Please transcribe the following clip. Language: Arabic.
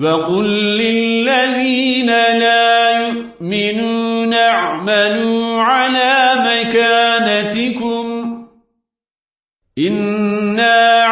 وقل للذين لا يؤمنون اعملوا على مكانتكم إنا